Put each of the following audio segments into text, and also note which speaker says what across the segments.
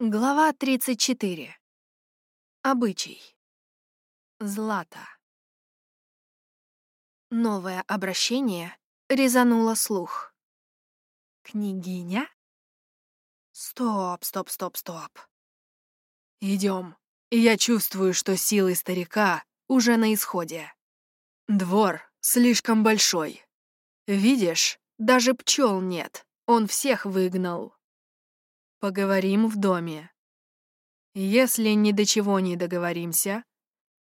Speaker 1: Глава 34. Обычай. Злата. Новое обращение резануло слух. Княгиня? Стоп, стоп, стоп, стоп.
Speaker 2: Идем. Я чувствую, что силы старика уже на исходе. Двор слишком большой. Видишь, даже пчел нет. Он всех выгнал. Поговорим в доме. Если ни до чего не договоримся,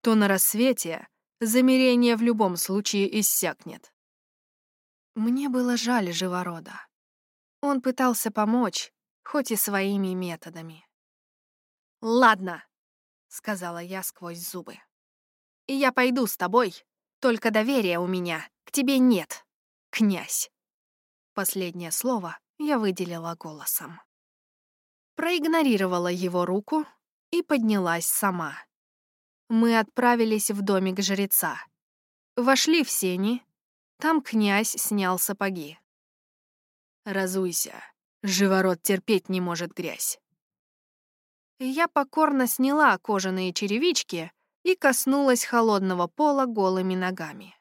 Speaker 2: то на рассвете замерение в любом случае иссякнет.
Speaker 1: Мне было жаль живорода. Он пытался помочь, хоть и своими методами. «Ладно», — сказала я сквозь зубы. «И я пойду с тобой, только доверия у меня к тебе нет, князь». Последнее слово я выделила голосом проигнорировала его руку и поднялась сама. Мы отправились в домик жреца. Вошли в сени. Там князь снял сапоги.
Speaker 2: «Разуйся. Живород терпеть не может грязь».
Speaker 1: Я покорно сняла кожаные черевички и коснулась холодного пола голыми ногами.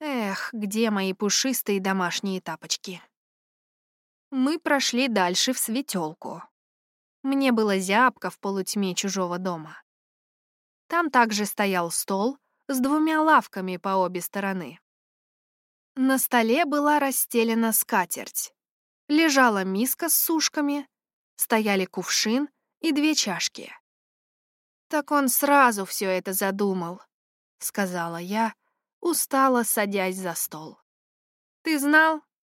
Speaker 1: Эх, где мои пушистые домашние тапочки? Мы прошли дальше в светелку. Мне было зябко в полутьме чужого дома. Там также стоял стол с двумя лавками по обе стороны. На столе была расстелена скатерть. Лежала миска с сушками, стояли кувшин и две чашки. «Так он сразу все это задумал», — сказала я, устало садясь за стол. «Ты знал?» —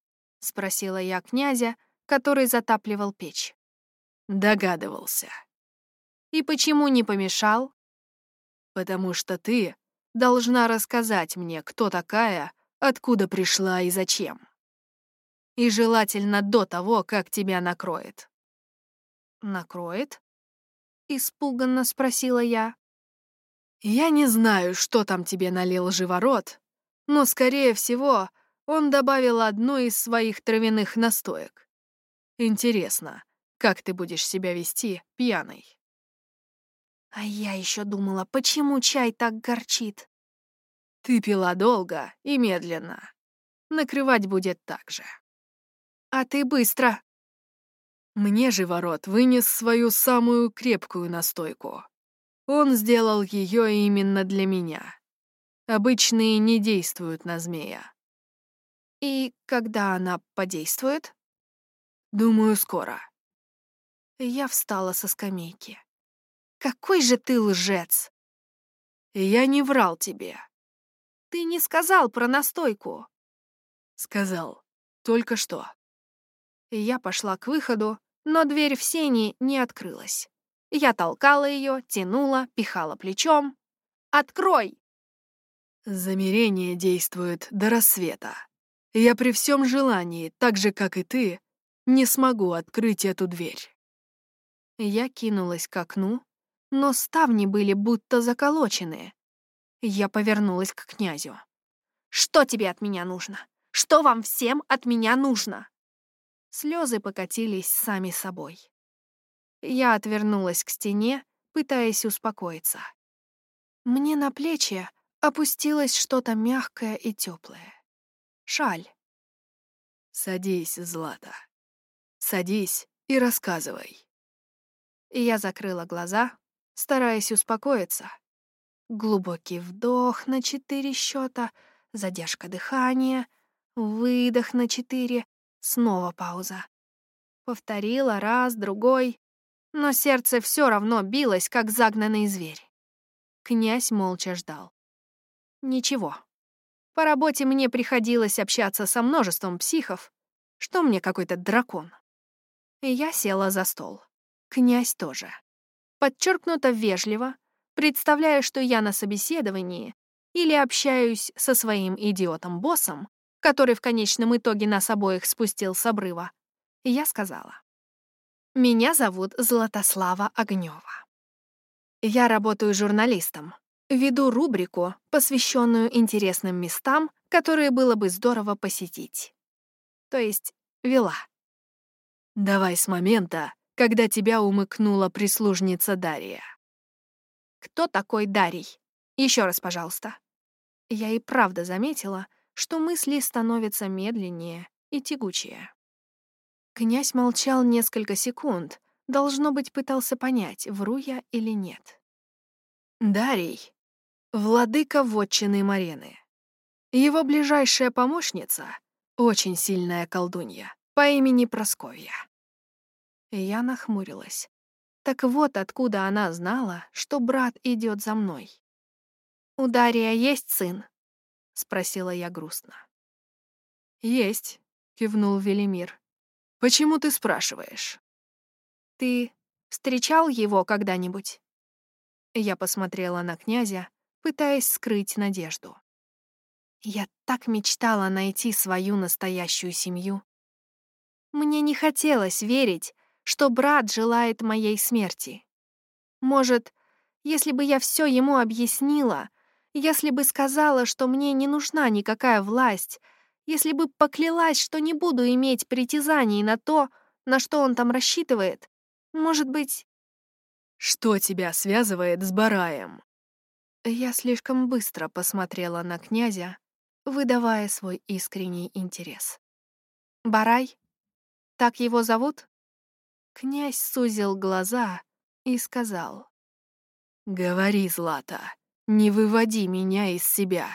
Speaker 1: спросила я князя, который затапливал печь.
Speaker 2: Догадывался.
Speaker 1: «И почему не помешал?»
Speaker 2: «Потому что ты должна рассказать мне, кто такая, откуда пришла и зачем. И желательно до того, как тебя накроет».
Speaker 1: «Накроет?» — испуганно спросила я.
Speaker 2: «Я не знаю, что там тебе налил живород, но, скорее всего, он добавил одну из своих травяных настоек. Интересно, как ты будешь себя вести пьяной?
Speaker 1: А я еще думала, почему чай так горчит?
Speaker 2: Ты пила долго и медленно. Накрывать будет так же.
Speaker 1: А ты быстро.
Speaker 2: Мне же ворот вынес свою самую крепкую настойку. Он сделал ее именно для меня. Обычные не действуют на змея.
Speaker 1: И когда она подействует?
Speaker 2: Думаю, скоро.
Speaker 1: Я встала со скамейки. Какой же ты лжец!
Speaker 2: Я не врал тебе.
Speaker 1: Ты не сказал про настойку.
Speaker 2: Сказал. Только что.
Speaker 1: Я пошла к выходу, но дверь в сени не открылась. Я толкала ее, тянула, пихала плечом. «Открой!»
Speaker 2: Замерение действует до рассвета. Я при всем желании, так же, как и ты, не смогу открыть эту дверь.
Speaker 1: Я кинулась к окну, но ставни были будто заколоченные. Я повернулась к князю. «Что тебе от меня нужно? Что вам всем от меня нужно?» Слезы покатились сами собой. Я отвернулась к стене, пытаясь успокоиться. Мне на плечи опустилось что-то мягкое и теплое шаль.
Speaker 2: «Садись, Злата. Садись и рассказывай».
Speaker 1: Я закрыла глаза, стараясь успокоиться. Глубокий вдох на четыре счета, задержка дыхания, выдох на четыре, снова пауза. Повторила раз, другой, но сердце все равно билось, как загнанный зверь. Князь молча ждал. Ничего. По работе мне приходилось общаться со множеством психов. Что мне какой-то дракон? Я села за стол. Князь тоже. Подчеркнуто вежливо, представляя, что я на собеседовании или общаюсь со своим идиотом-боссом, который в конечном итоге нас обоих спустил с обрыва, я сказала. «Меня зовут Златослава Огнева. Я работаю журналистом, Веду рубрику, посвященную интересным местам, которые было бы здорово посетить. То есть вела.
Speaker 2: Давай с момента, когда тебя умыкнула прислужница Дарья.
Speaker 1: Кто такой Дарий? Еще раз, пожалуйста. Я и правда заметила, что мысли становятся медленнее и тягучее. Князь молчал несколько секунд, должно быть, пытался понять, вру я или нет.
Speaker 2: Дарий — владыка вотчины Марены. Его ближайшая помощница — очень сильная колдунья по имени Просковья.
Speaker 1: Я нахмурилась. Так вот откуда она знала, что брат идет за мной. «У Дария есть сын?» — спросила я грустно.
Speaker 2: «Есть», — кивнул Велимир. «Почему ты спрашиваешь?»
Speaker 1: «Ты встречал его когда-нибудь?» Я посмотрела на князя, пытаясь скрыть надежду. Я так мечтала найти свою настоящую семью. Мне не хотелось верить, что брат желает моей смерти. Может, если бы я все ему объяснила, если бы сказала, что мне не нужна никакая власть, если бы поклялась, что не буду иметь притязаний на то, на что он там рассчитывает, может быть...
Speaker 2: Что тебя связывает с Бараем?
Speaker 1: Я слишком быстро посмотрела на князя, выдавая свой искренний интерес. «Барай? Так его зовут?» Князь сузил глаза и сказал.
Speaker 2: «Говори, Злата, не выводи меня из себя».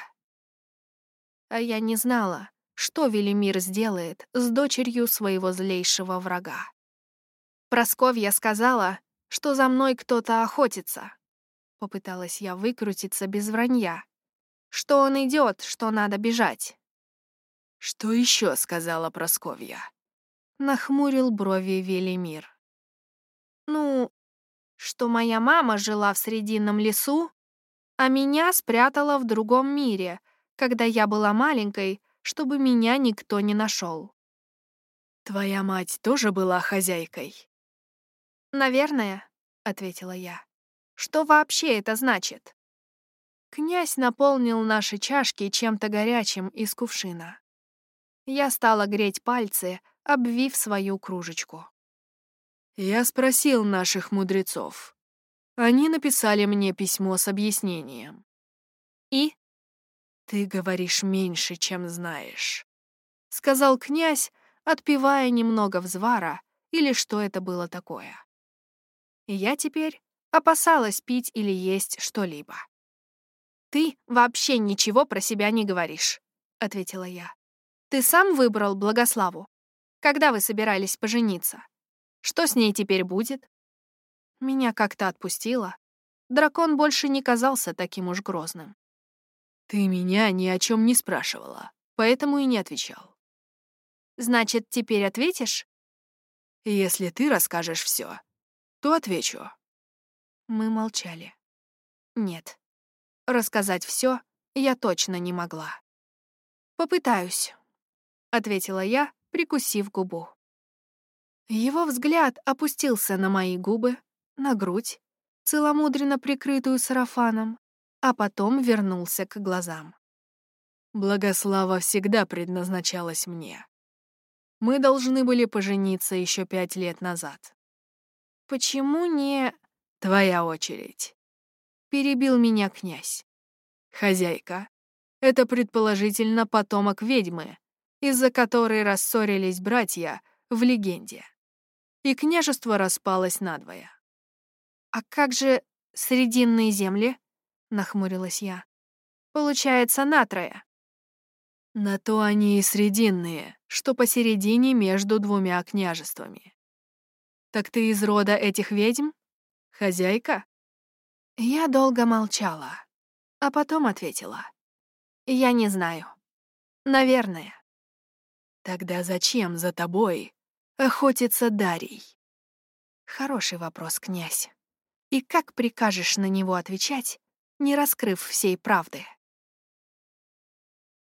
Speaker 1: А я не знала, что Велимир сделает с дочерью своего злейшего врага. Просковья сказала, что за мной кто-то охотится. Попыталась я выкрутиться без вранья. Что он идет, что надо бежать.
Speaker 2: «Что еще сказала Просковья?»
Speaker 1: Нахмурил брови Велимир. «Ну, что моя мама жила в Срединном лесу, а меня спрятала в другом мире, когда я была маленькой, чтобы меня никто не нашел.
Speaker 2: «Твоя мать тоже была хозяйкой?»
Speaker 1: «Наверное», — ответила я. «Что вообще это значит?» Князь наполнил наши чашки чем-то горячим из кувшина. Я стала греть пальцы, обвив свою кружечку.
Speaker 2: Я спросил наших мудрецов. Они написали мне письмо с объяснением.
Speaker 1: И?
Speaker 2: Ты говоришь меньше, чем знаешь, —
Speaker 1: сказал князь, отпивая немного взвара, или что это было такое. И я теперь опасалась пить или есть что-либо. «Ты вообще ничего про себя не говоришь», — ответила я. «Ты сам выбрал Благославу? Когда вы собирались пожениться? Что с ней теперь будет?» Меня как-то отпустило. Дракон больше не казался таким уж грозным.
Speaker 2: «Ты меня ни о чем не спрашивала, поэтому и не отвечал».
Speaker 1: «Значит, теперь ответишь?»
Speaker 2: «Если ты расскажешь все, то отвечу».
Speaker 1: Мы молчали. Нет, рассказать все я точно не могла. «Попытаюсь», — ответила я, прикусив губу. Его взгляд опустился на мои губы, на грудь, целомудренно прикрытую сарафаном, а потом вернулся к глазам.
Speaker 2: Благослава всегда предназначалась мне. Мы должны были пожениться еще пять лет назад.
Speaker 1: Почему не...
Speaker 2: Твоя очередь.
Speaker 1: Перебил меня князь.
Speaker 2: Хозяйка. Это предположительно потомок ведьмы, из-за которой рассорились братья в легенде. И княжество распалось надвое.
Speaker 1: «А как же срединные земли?» — нахмурилась я. «Получается, натрое».
Speaker 2: На то они и срединные, что посередине между двумя княжествами. Так ты из рода этих ведьм? Хозяйка?
Speaker 1: Я долго молчала, а потом ответила. Я не знаю. Наверное.
Speaker 2: Тогда зачем за тобой охотится Дарий?
Speaker 1: Хороший вопрос, князь. И как прикажешь на него отвечать, не раскрыв всей правды?